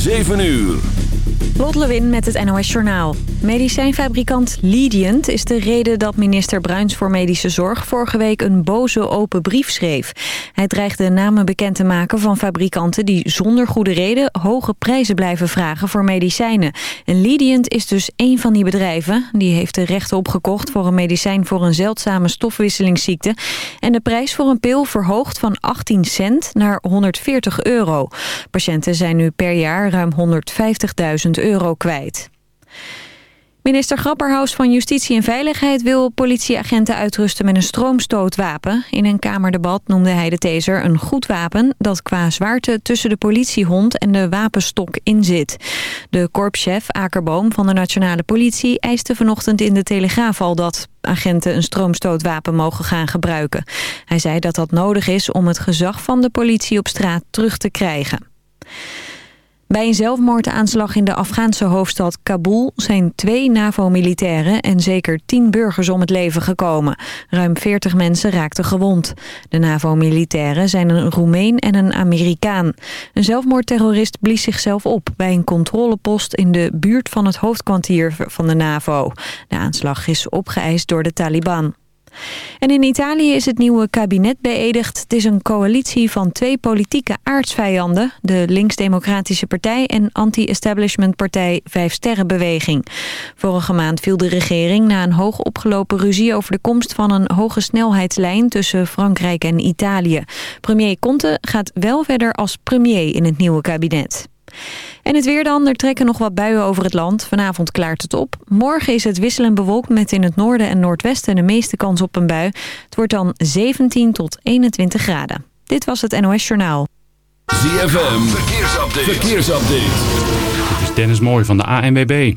7 uur. Lot Lewin met het NOS Journaal. Medicijnfabrikant Lidient is de reden dat minister Bruins voor Medische Zorg... vorige week een boze open brief schreef. Hij dreigde namen bekend te maken van fabrikanten... die zonder goede reden hoge prijzen blijven vragen voor medicijnen. En Lidient is dus één van die bedrijven. Die heeft de rechten opgekocht voor een medicijn voor een zeldzame stofwisselingsziekte. En de prijs voor een pil verhoogd van 18 cent naar 140 euro. Patiënten zijn nu per jaar ruim 150.000 euro kwijt. Minister Grapperhaus van Justitie en Veiligheid wil politieagenten uitrusten met een stroomstootwapen. In een kamerdebat noemde hij de taser een goed wapen dat qua zwaarte tussen de politiehond en de wapenstok in zit. De korpschef Akerboom van de Nationale Politie eiste vanochtend in de Telegraaf al dat agenten een stroomstootwapen mogen gaan gebruiken. Hij zei dat dat nodig is om het gezag van de politie op straat terug te krijgen. Bij een zelfmoordaanslag in de Afghaanse hoofdstad Kabul zijn twee NAVO-militairen en zeker tien burgers om het leven gekomen. Ruim 40 mensen raakten gewond. De NAVO-militairen zijn een Roemeen en een Amerikaan. Een zelfmoordterrorist blies zichzelf op bij een controlepost in de buurt van het hoofdkwartier van de NAVO. De aanslag is opgeëist door de Taliban. En in Italië is het nieuwe kabinet beëdigd. Het is een coalitie van twee politieke aardsvijanden. De Links-Democratische Partij en anti-establishment partij Vijf Sterrenbeweging. Vorige maand viel de regering na een hoog opgelopen ruzie... over de komst van een hoge snelheidslijn tussen Frankrijk en Italië. Premier Conte gaat wel verder als premier in het nieuwe kabinet. En het weer dan. Er trekken nog wat buien over het land. Vanavond klaart het op. Morgen is het wisselend bewolkt met in het noorden en noordwesten de meeste kans op een bui. Het wordt dan 17 tot 21 graden. Dit was het NOS Journaal. ZFM, verkeersupdate. verkeersupdate. Dit is Dennis Mooij van de ANWB.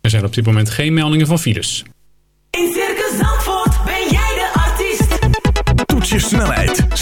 Er zijn op dit moment geen meldingen van files. In Circus Zandvoort ben jij de artiest. Toets je snelheid,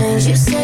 you say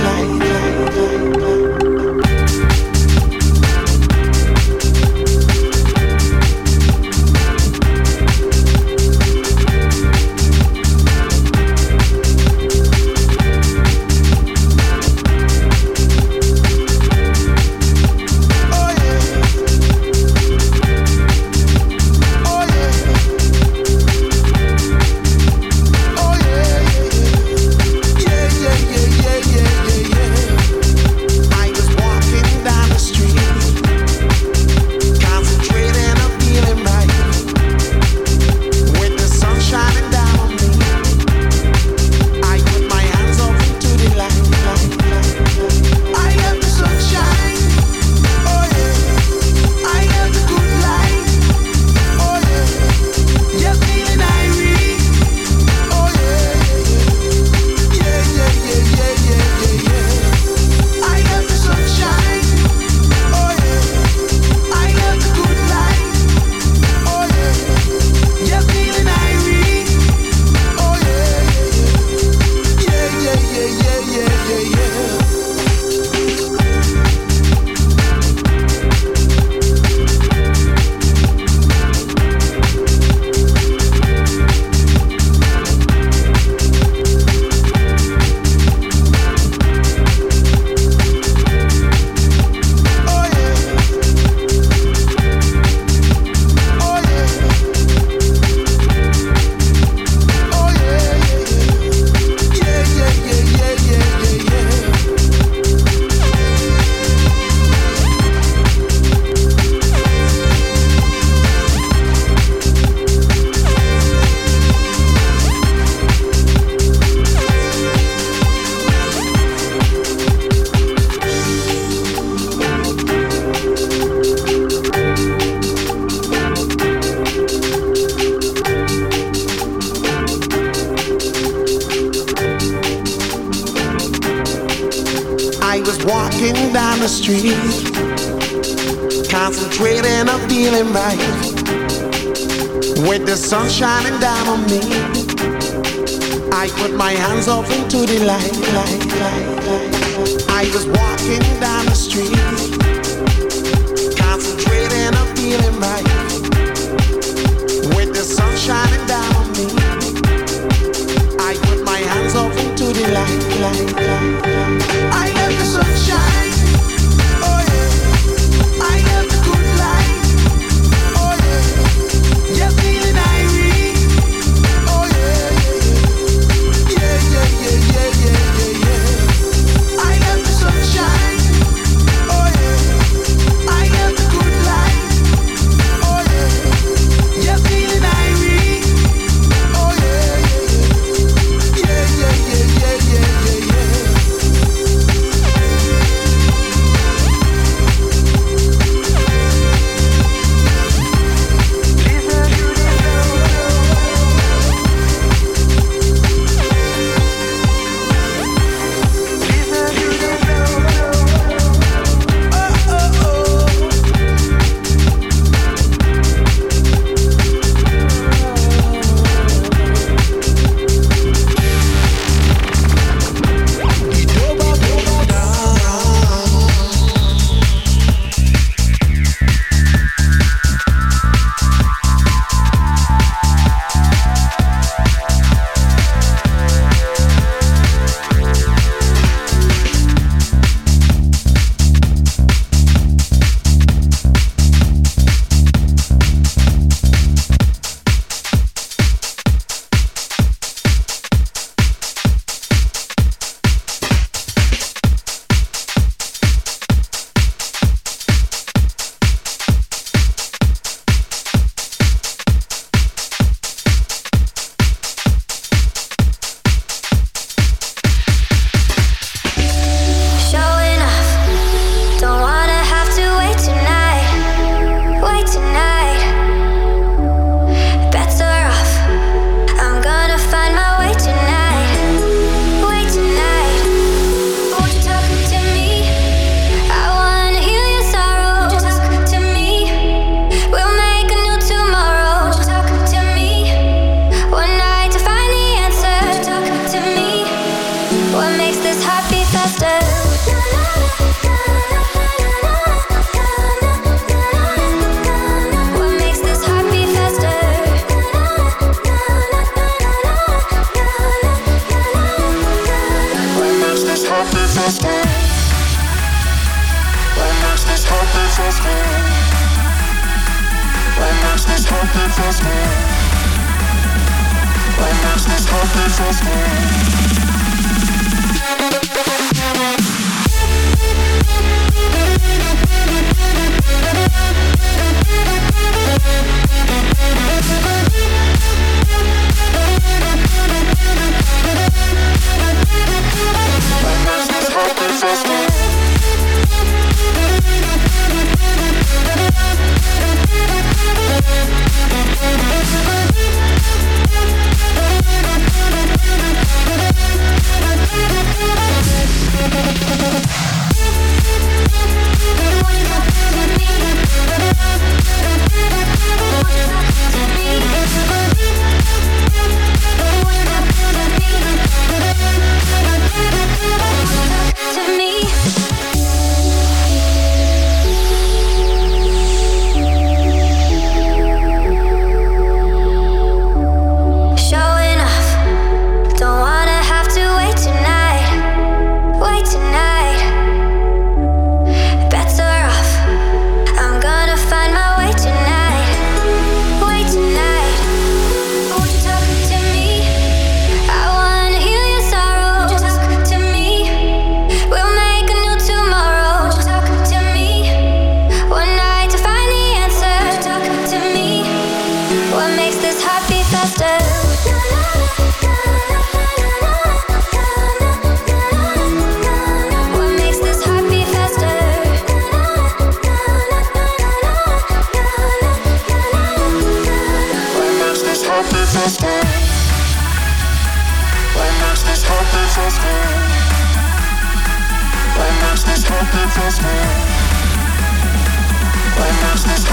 What makes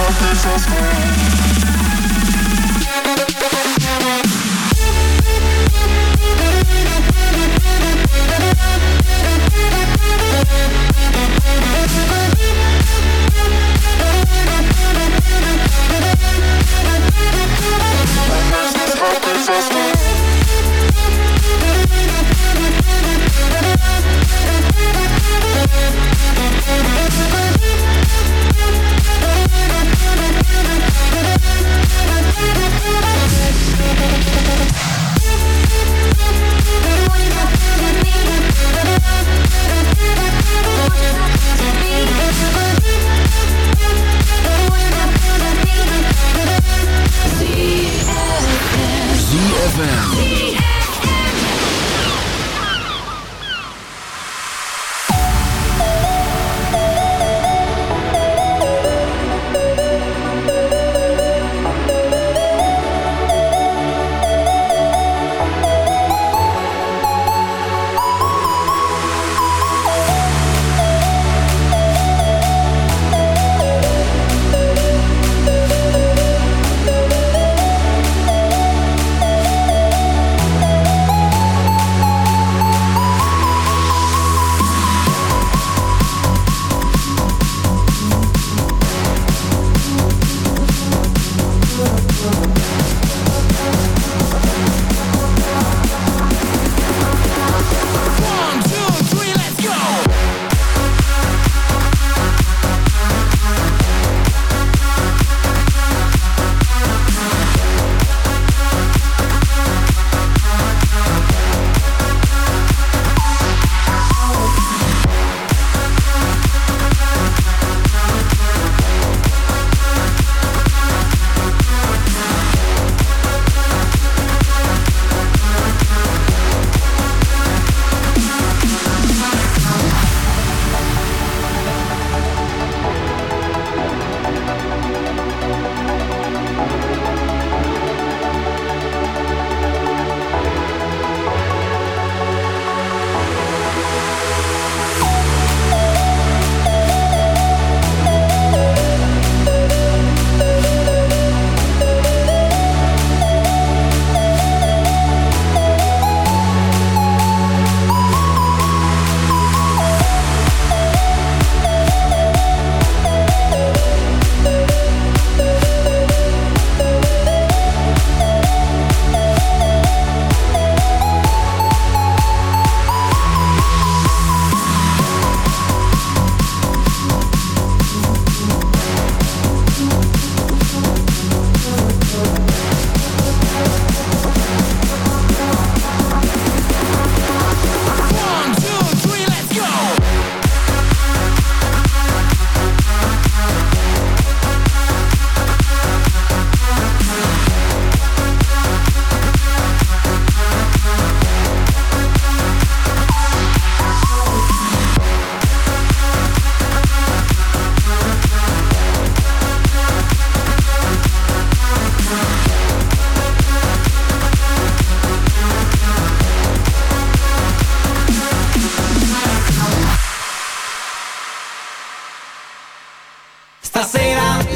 ZFM.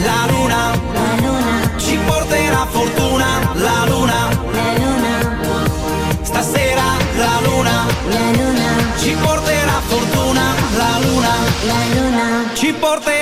la luna, la luna. Ci porterà fortuna, la luna, la luna. Stasera la luna, la luna. Ci porterà fortuna, la luna, la luna. Ci porterà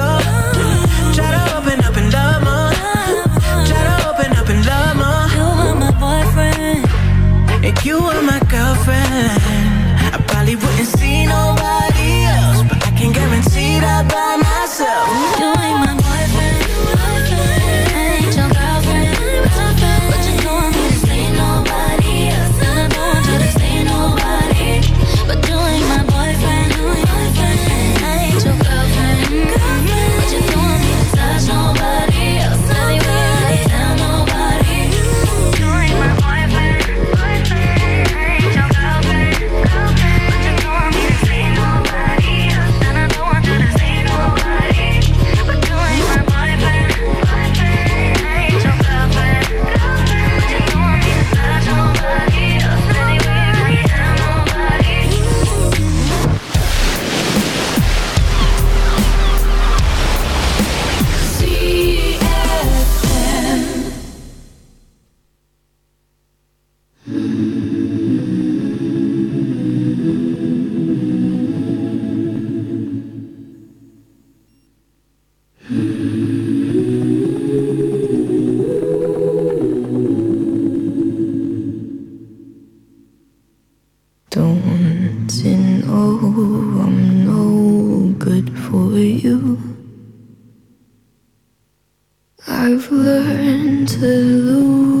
learned to lose,